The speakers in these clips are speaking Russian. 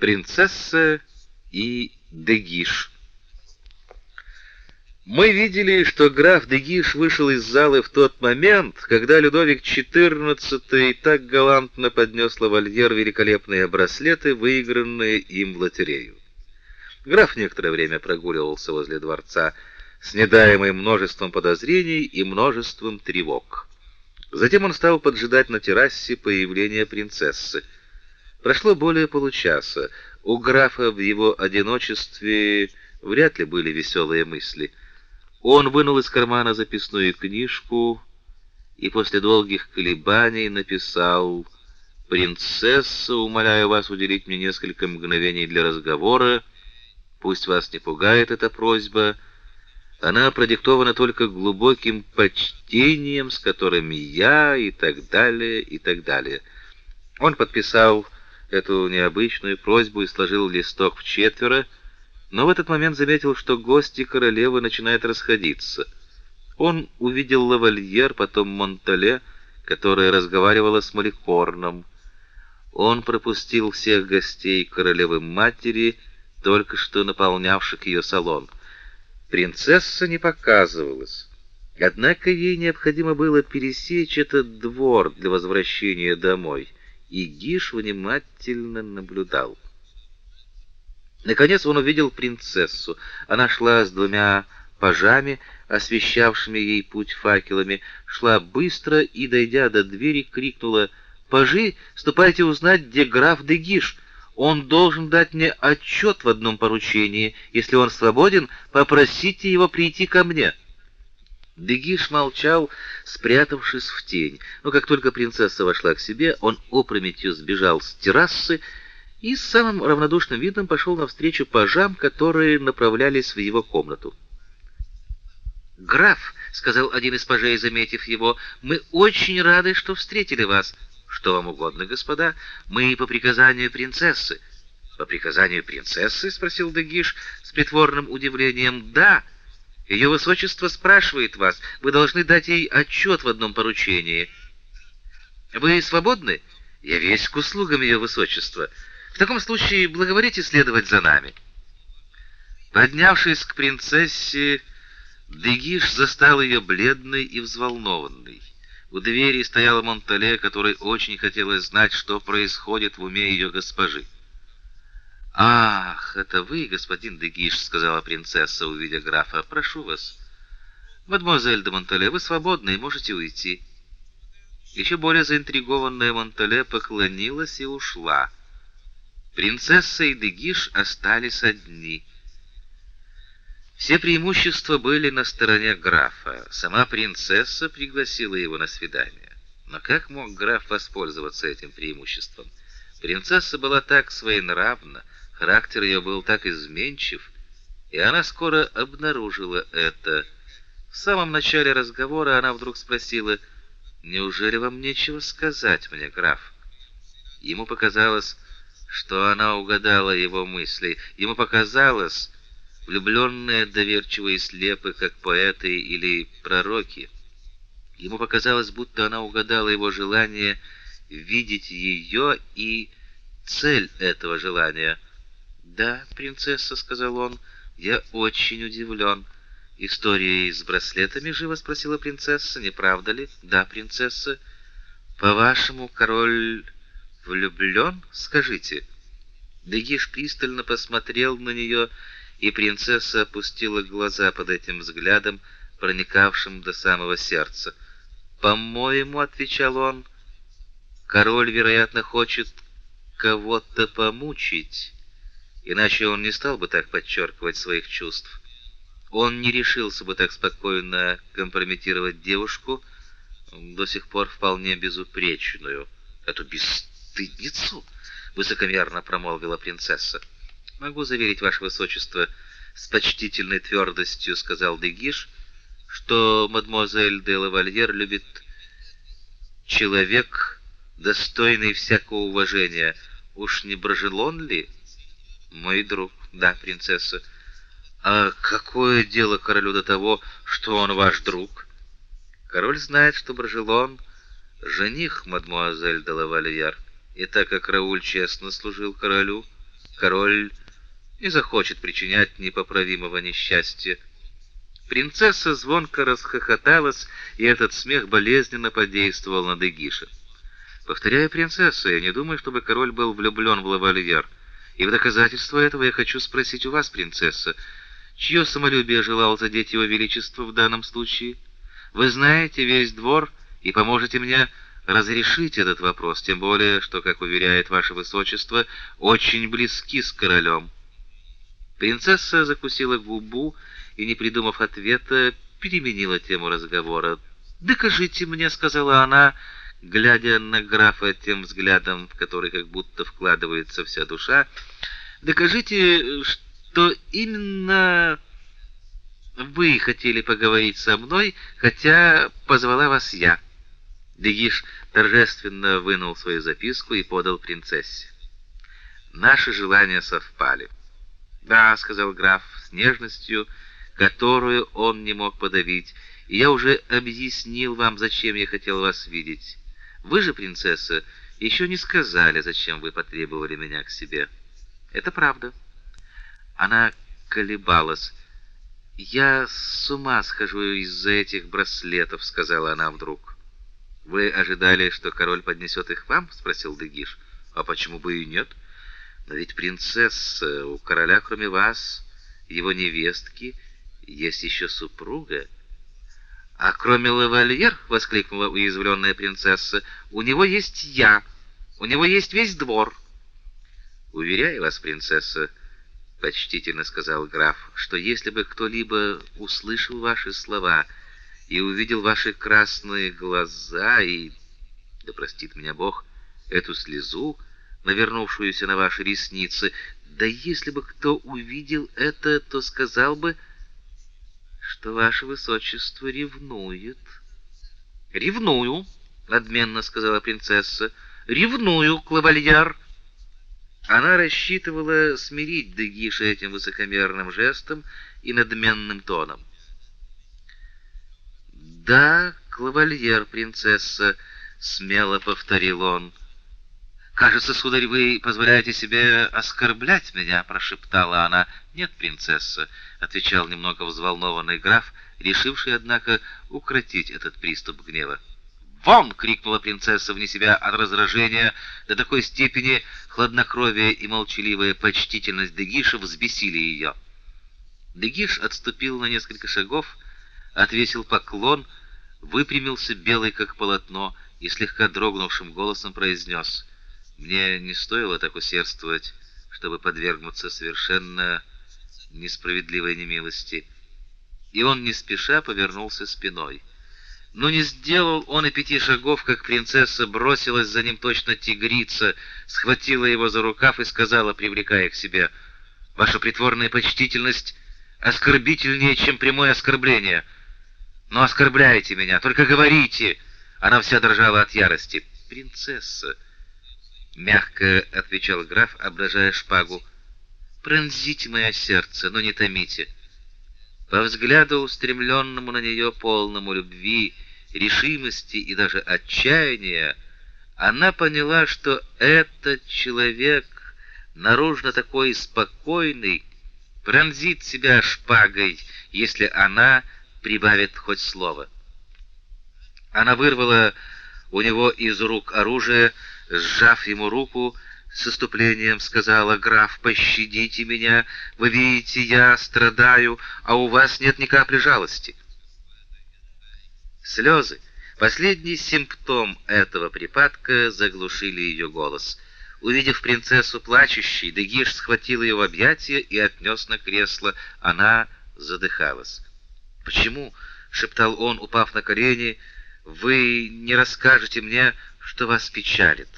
Принцесса и Дегиш. Мы видели, что граф Дегиш вышел из зала в тот момент, когда Людовик XIV так галантно поднес лавальер великолепные браслеты, выигранные им в лотерею. Граф некоторое время прогуливался возле дворца, с недаемым множеством подозрений и множеством тревог. Затем он стал поджидать на террасе появления принцессы. Прошло более получаса. У графа в его одиночестве вряд ли были веселые мысли. Он вынул из кармана записную книжку и после долгих колебаний написал: "Принцесса, умоляю вас уделить мне несколько мгновений для разговора. Пусть вас не пугает эта просьба. Она продиктована только глубоким почтением, с которым я и так далее, и так далее". Он подписал эту необычную просьбу и сложил листок в четверо, но в этот момент заметил, что гости королевы начинают расходиться. Он увидел лавальер, потом Монтале, которая разговаривала с Маликорном. Он пропустил всех гостей королевы матери, только что наполнявших ее салон. Принцесса не показывалась. Однако ей необходимо было пересечь этот двор для возвращения домой и Гиш внимательно наблюдал. Наконец он увидел принцессу. Она шла с двумя пажами, освещавшими ей путь факелами, шла быстро и, дойдя до двери, крикнула: "Пажи, ступайте узнать, где граф де Гиш. Он должен дать мне отчет в одном поручении. Если он свободен, попросите его прийти ко мне". Дегиш молчал, спрятавшись в тень. Но как только принцесса вошла к себе, он опрометью сбежал с террасы и с самым равнодушным видом пошел навстречу пажам, которые направлялись в его комнату. "Граф", сказал один из пажей, заметив его, "мы очень рады, что встретили вас. Что вам угодно, господа? Мы по приказанию принцессы". "По приказанию принцессы?" спросил Дегиш с притворным удивлением. "Да". Ее высочество спрашивает вас. Вы должны дать ей отчет в одном поручении. Вы свободны? Я весь к услугам ее высочества. В таком случае благоволите следовать за нами. Поднявшись к принцессе, Дегиш застал ее бледной и взволнованной. У двери стояла Монтале, которой очень хотелось знать, что происходит в уме ее госпожи. Ах, это вы, господин Дегиш, сказала принцесса, увидя графа. Прошу вас. Мадемуазель де Монтале, вы свободны и можете уйти. Еще более заинтригованная Монтале поклонилась и ушла. Принцесса и Дегиш остались одни. Все преимущества были на стороне графа. Сама принцесса пригласила его на свидание. Но как мог граф воспользоваться этим преимуществом? Принцесса была так своенравна, Характер ее был так изменчив, и она скоро обнаружила это. В самом начале разговора она вдруг спросила: "Неужели вам нечего сказать мне, граф?" Ему показалось, что она угадала его мысли. Ему показалось, влюбленные доверчивые слепы, как поэты или пророки. Ему показалось, будто она угадала его желание видеть ее и цель этого желания — "Да, принцесса", сказал он. "Я очень удивлен. История с браслетами живо спросила принцесса, не правда ли? Да, принцесса. По-вашему, король влюблен? Скажите. Дегиш пристально посмотрел на нее, и принцесса опустила глаза под этим взглядом, проникавшим до самого сердца. "По-моему", отвечал он, "король, вероятно, хочет кого-то помучить" иначе он не стал бы так подчеркивать своих чувств. Он не решился бы так спокойно компрометировать девушку, до сих пор вполне безупречную, эту бесстыдницу, высокомерно промолвила принцесса. Могу заверить ваше высочество с почтительной твердостью, сказал Дегиш, что мадемуазель де Лавальер любит человек достойный всякого уважения. Уж не Брожелон ли? Мой друг, да, принцесса. А какое дело королю до того, что он ваш друг? Король знает, что Брожелон жених мадмуазель де Лавальяр, и так как Рауль честно служил королю, король не захочет причинять непоправимого несчастья. Принцесса звонко расхохоталась, и этот смех болезненно подействовал на Дегиша. Повторяю, принцесса, я не думаю, чтобы король был влюблен в лавальер. И в доказательство этого я хочу спросить у вас, принцесса, чье самолюбие желал задеть его величество в данном случае? Вы знаете весь двор и поможете мне разрешить этот вопрос, тем более, что, как уверяет ваше высочество, очень близки с королем. Принцесса закусила губу и, не придумав ответа, переменила тему разговора. "Докажите мне", сказала она, глядя на графа тем взглядом, в который как будто вкладывается вся душа. "Докажите, что именно вы хотели поговорить со мной, хотя позвала вас я". Дегиш торжественно вынул свою записку и подал принцессе. Наши желания совпали. "Да", сказал граф с нежностью, которую он не мог подавить. "И я уже объяснил вам, зачем я хотел вас видеть. Вы же, принцесса, еще не сказали, зачем вы потребовали меня к себе". "Это правда". Она колебалась. "Я с ума схожу из-за этих браслетов", сказала она вдруг. Вы ожидали, что король поднесет их вам? спросил Дегиш. А почему бы и нет? Но ведь принцесса, у короля кроме вас, его невестки, есть еще супруга. А кроме лавальер, воскликнула уязвленная принцесса, у него есть я. У него есть весь двор. Уверяю вас, принцесса, почтительно сказал граф, что если бы кто-либо услышал ваши слова, и увидел ваши красные глаза и, да простит меня Бог, эту слезу, навернувшуюся на ваши ресницы, да если бы кто увидел это, то сказал бы, что ваше высочество ревнует. Ревную, надменно сказала принцесса. Ревную, клавальяр. Она рассчитывала смирить Дегиша этим высокомерным жестом и надменным тоном. Да, клавальер, принцесса, смело повторил он. Кажется, сударь, вы позволяете себе оскорблять меня, прошептала она. Нет, принцесса, отвечал немного взволнованный граф, решивший однако укротить этот приступ гнева. "Вон!" крикнула принцесса вне себя от раздражения, до такой степени хладнокровие и молчаливая почтительность Дегиша взбесили ее. Дегиш отступил на несколько шагов, отвесил поклон, выпрямился белый как полотно и слегка дрогнувшим голосом произнес: "Мне не стоило так усердствовать, чтобы подвергнуться совершенно несправедливой немилости". И он не спеша повернулся спиной. Но не сделал он и пяти шагов, как принцесса бросилась за ним точно тигрица, схватила его за рукав и сказала, привлекая к себе: "Ваша притворная почтительность оскорбительнее, чем прямое оскорбление". Но оскорбляете меня, только говорите. Она вся дрожала от ярости. Принцесса, мягко отвечал граф, обнажая шпагу. Пронзите мое сердце, но не томите. По взгляду устремленному на нее полному любви, решимости и даже отчаяния, она поняла, что этот человек, наружно такой спокойный, пронзит себя шпагой, если она прибавит хоть слово. Она вырвала у него из рук оружие, сжав ему руку, с иступлением сказала: "Граф, пощадите меня. Вы видите, я страдаю, а у вас нет ни капли жалости". Слезы, последний симптом этого припадка, заглушили ее голос. Увидев принцессу плачущей, Дегиш схватил ее в объятия и отнес на кресло. Она задыхалась. Почему, шептал он, упав на колени, вы не расскажете мне, что вас печалит?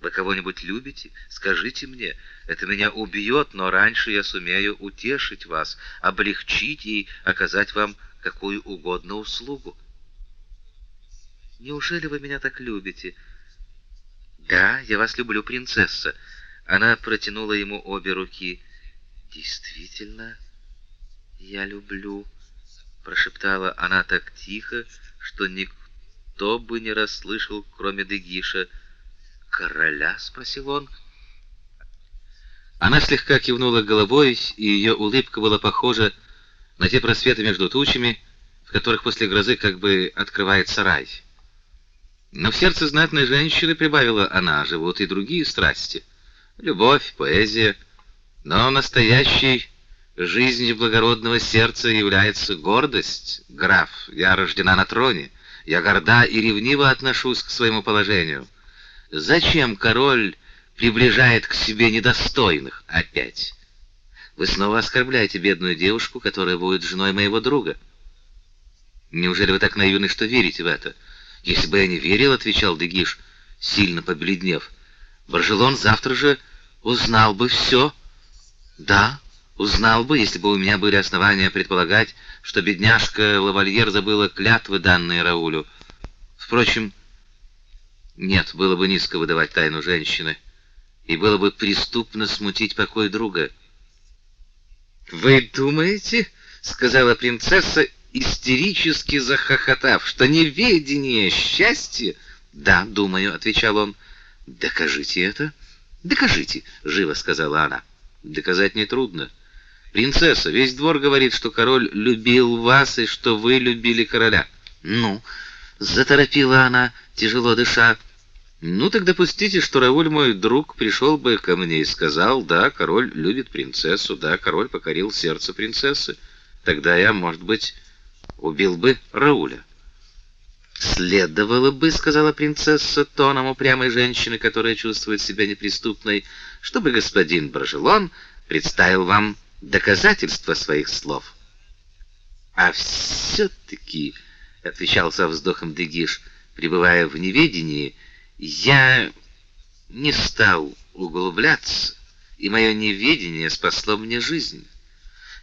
Вы кого-нибудь любите? Скажите мне. Это меня убьет, но раньше я сумею утешить вас, облегчить и оказать вам какую угодно услугу. Неужели вы меня так любите? Да, я вас люблю, принцесса. Она протянула ему обе руки. Действительно, я люблю прошептала она так тихо, что никто бы не расслышал, кроме Дегиша. "Короля?" спросил он. Она слегка кивнула головой, и ее улыбка была похожа на те просветы между тучами, в которых после грозы как бы открывается рай. Но в сердце знатной женщины, прибавила она, живут и другие страсти. Любовь, поэзия. Но настоящей жизнью благородного сердца является гордость. Граф, я рождена на троне. Я горда и ревниво отношусь к своему положению. Зачем король приближает к себе недостойных опять? Вы снова оскорбляете бедную девушку, которая будет женой моего друга. Неужели вы так наивны, что верите в это? Если бы я не верил, отвечал Дегиш, сильно побледнев. Баржелон завтра же узнал бы все. Да, узнал бы, если бы у меня были основания предполагать, что бедняжка Лавальер забыла клятвы, данные Раулю. Впрочем, нет, было бы низко выдавать тайну женщины, и было бы преступно смутить покой друга. Вы думаете, сказала принцесса, истерически захохотав, что неведение счастье? Да, думаю, отвечал он. Докажите это. Докажите, живо сказала она. Доказать не трудно. Принцесса, весь двор говорит, что король любил вас и что вы любили короля. Ну, заторопила она, тяжело дыша. Ну так допустите, что Рауль мой друг пришел бы ко мне и сказал: "Да, король любит принцессу, да, король покорил сердце принцессы". Тогда я, может быть, убил бы Рауля. Следовало бы, сказала принцесса тоном упрямой женщины, которая чувствует себя неприступной, чтобы господин Брожелон представил вам доказательства своих слов. А все таки отвечал со вздохом Дегиш, пребывая в неведении, я не стал углубляться, и мое неведение спасло мне жизнь.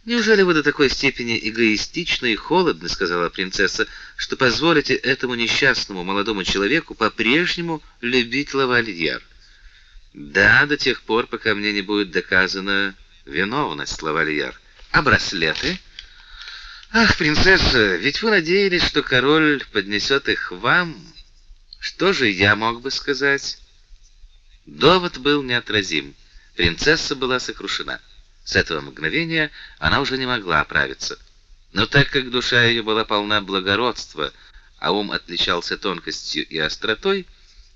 Неужели вы до такой степени эгоистичны и холодны, сказала принцесса, что позволите этому несчастному молодому человеку по-прежнему любить лавальер? Да, до тех пор, пока мне не будет доказана виновность лавальер. А браслеты? Ах, принцесса, ведь вы надеялись, что король поднесет их вам. Что же я мог бы сказать? Довод был неотразим. Принцесса была сокрушена. С этого мгновения она уже не могла оправиться. Но так как душа ее была полна благородства, а ум отличался тонкостью и остротой,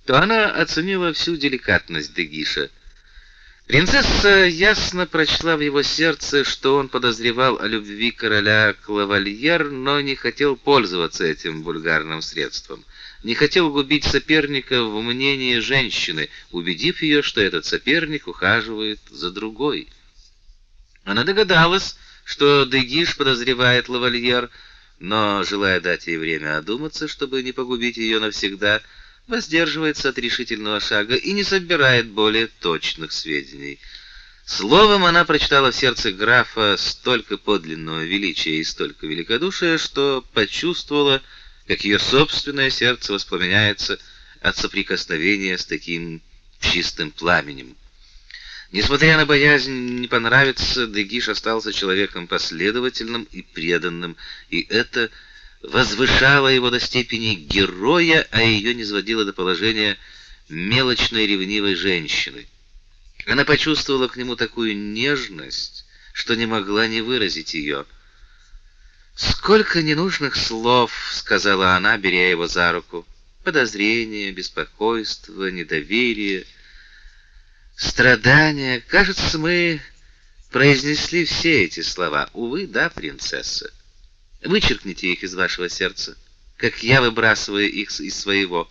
то она оценила всю деликатность Дегиша. Принцесса ясно прочла в его сердце, что он подозревал о любви короля к лавальер, но не хотел пользоваться этим вульгарным средством не хотел губить соперника в мнении женщины, убедив ее, что этот соперник ухаживает за другой. Она догадалась, что Дегиш подозревает лавальер, но, желая дать ей время одуматься, чтобы не погубить ее навсегда, воздерживается от решительного шага и не собирает более точных сведений. Словом, она прочитала в сердце графа столько подлинного величия и столько великодушия, что почувствовала, как ее собственное сердце воспламеняется от соприкосновения с таким чистым пламенем. Несмотря на боязнь не понравиться, Дегиш остался человеком последовательным и преданным, и это возвышало его до степени героя, а ее низводило до положения мелочной ревнивой женщины. Она почувствовала к нему такую нежность, что не могла не выразить ее. Сколько ненужных слов, сказала она, беря его за руку. Подозрение, беспокойство, недоверие, страдания. Кажется, мы произнесли все эти слова. Увы, да, принцесса. Вычеркните их из вашего сердца, как я выбрасываю их из своего.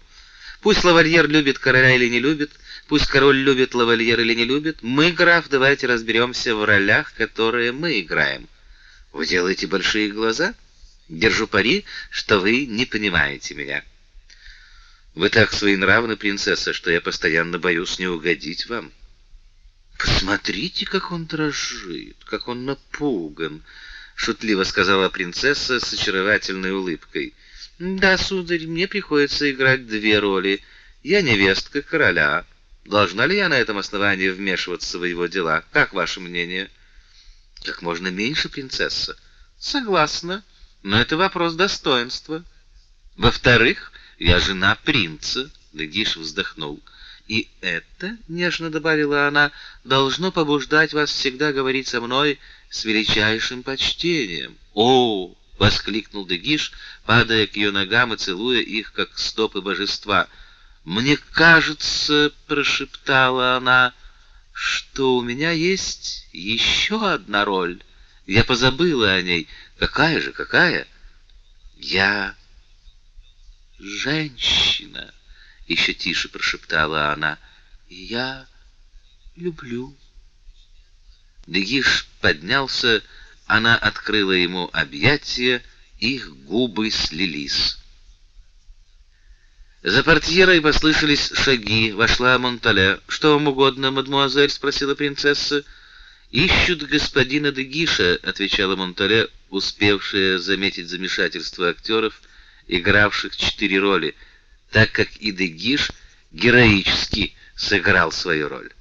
Пусть лавальер любит короля или не любит, пусть король любит лавальер или не любит, мы, граф, давайте разберемся в ролях, которые мы играем. Вы делаете большие глаза? Держу пари, что вы не понимаете меня. Вы так своенравны, принцесса, что я постоянно боюсь не угодить вам. Посмотрите, как он дрожит, как он напуган, шутливо сказала принцесса с очаровательной улыбкой. Да, сударь, мне приходится играть две роли. Я невестка короля. Должна ли я на этом основании вмешиваться в его дела? Как ваше мнение? Как можно меньше, принцесса. Согласна, но это вопрос достоинства. Во-вторых, я жена принца, Дегиш вздохнул. И это, нежно добавила она, должно побуждать вас всегда говорить со мной с величайшим почтением. О, воскликнул Дегиш, падая к ее ногам и целуя их как стопы божества. Мне кажется, прошептала она, что у меня есть еще одна роль. Я позабыла о ней. Какая же, какая? Я женщина, еще тише прошептала она. Я люблю. Дегиш поднялся, она открыла ему объятия, их губы слились. За портьерой послышались шаги, вошла Монтале. "Что вам угодно, мадемуазель?" спросила принцесса. "Ищут господина Дегиша", отвечала Монтале, успевшая заметить замешательство актеров, игравших четыре роли, так как и Дегиш героически сыграл свою роль.